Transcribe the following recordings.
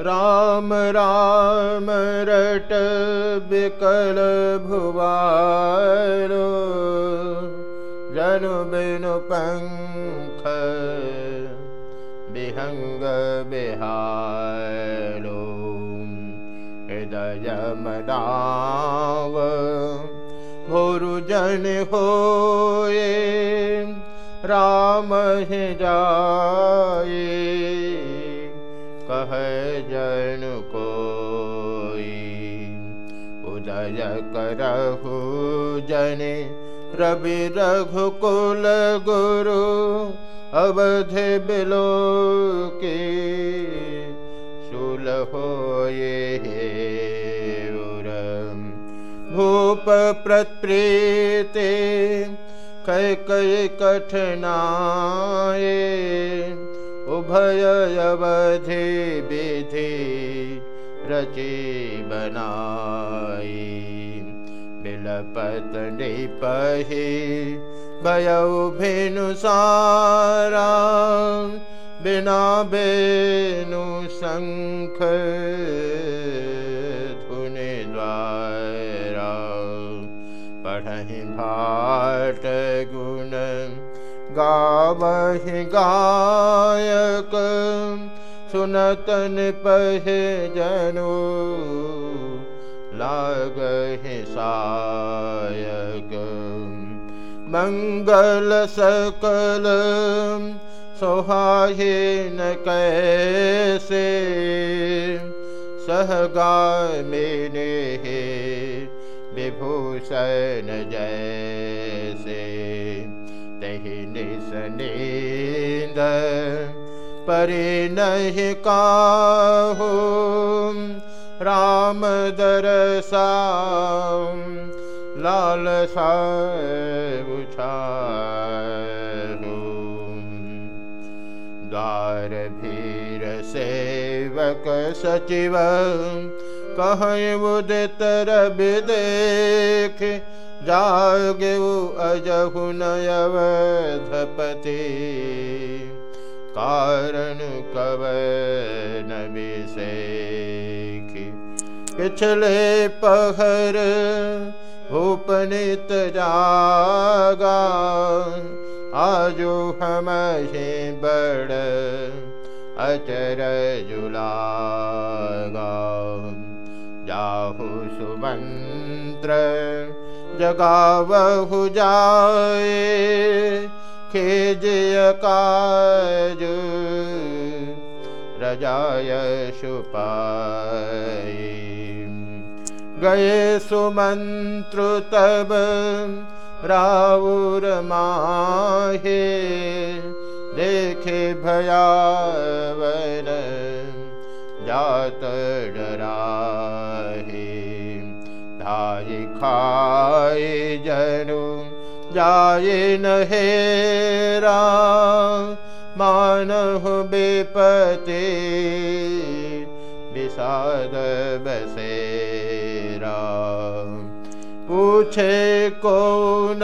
राम राम रट बिकल भुवारो। जनु बिनु पंख विहंग बिहारो। हृदय भोरु जन होए राम जाए कह जन को उदय करहु जने रवि रघु रघुकुल गुरु अवध बिलो के सुल हो भूप प्रत्प्रीते, कै कै कठनाए उभय अवधि विधि रचि बनाई बिलपत निपहि भेनु सारा बिना बेनु शंख धुनि द्वारा। पढ़हि भाट गुण गावहि गायक सुनतन पहे जनो लागहि सायक। मंगल सकल सोहाहे न कैसे सहगा मेने विभूषण जैसे तही निसनींद परे नहीं काहो। राम दरसा लाल साछा द्वार भीर सेवक सचिव, कहीं उदित रवि देख। जागे अजहु नयवधपति कारण कव नविशे पिछले पहर भूपनित जागा आजो हम बड़ अचर जुलागा। जाहु सुमंत्र जगावहु जाए खेजय काज रजाय सुपाई गए सुमंत्र तब राउर माहे देखे भयावन जात खाए जनु जाए नहेरा मानहु बेपते विषाद बसेरा। पूछे कौन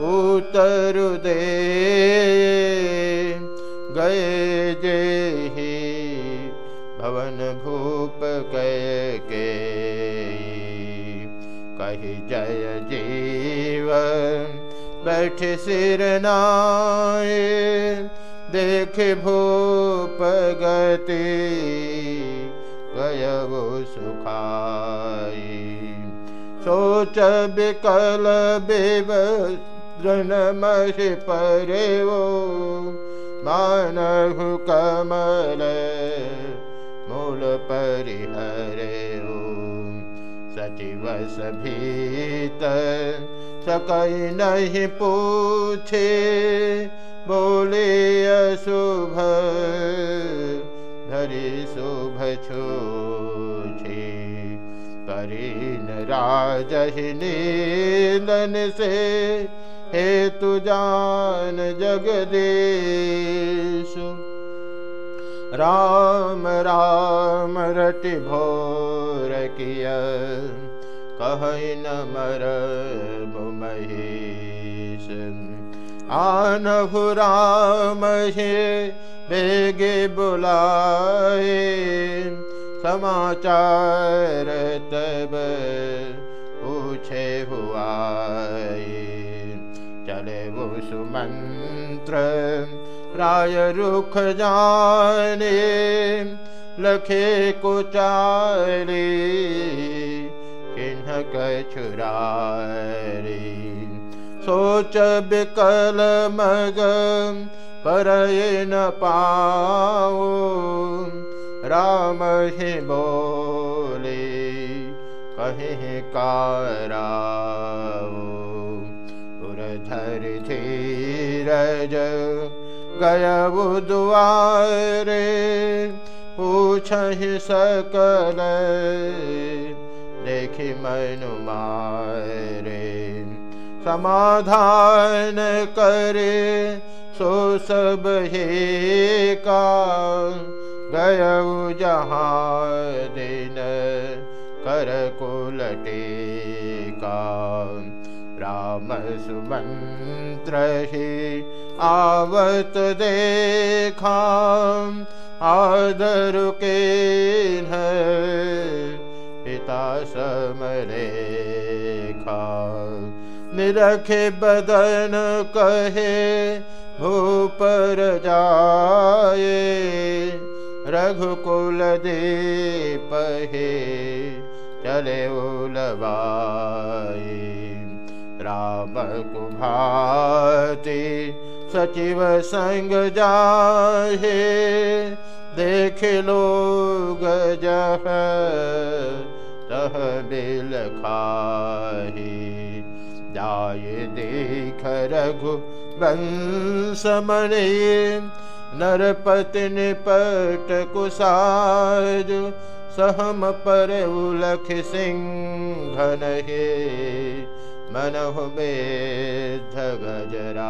उतर दे? गए कही, जय जीव बैठ सिर नाए, देख भूप गति गय वो सुखाई सोच बिकल बेब महि परे वो, मानहु कमल मूल परिहरे। सचिव सभीत सकई नहीं पूछे बोले अशुभ धरी शुभ छूछे करीन राजहि नींदन से हे तु जान जगदीश राम राम रटि भोर किय। कह न मर महेश आनहु राम हे बेगे बुलाए। समाचार राय रुख जाने लखे चारे किन्ह कछुरारी सोच बिकल मग पर न पाओ राम ही बोले कहे कारा उधर धीरज गय दुआरे पूछ सकल, देखि मनु मारे समाधान करे, सो सब हे का गय जहाँ दिन, कर कुलटे का राम सुमंत्र ही आवत देखा आदर के पिता समरे निरखे बदन कहे भूपर जाए रघुकुल दे पहे चले उलवाए राम कुभाति सचिव संग जाहे देख लोग तह बिल खाही। जाय देख रघु वंशमणि नरपति निपट कुसाज सहम पर उलख सिंह हे मनहु बेध गजराज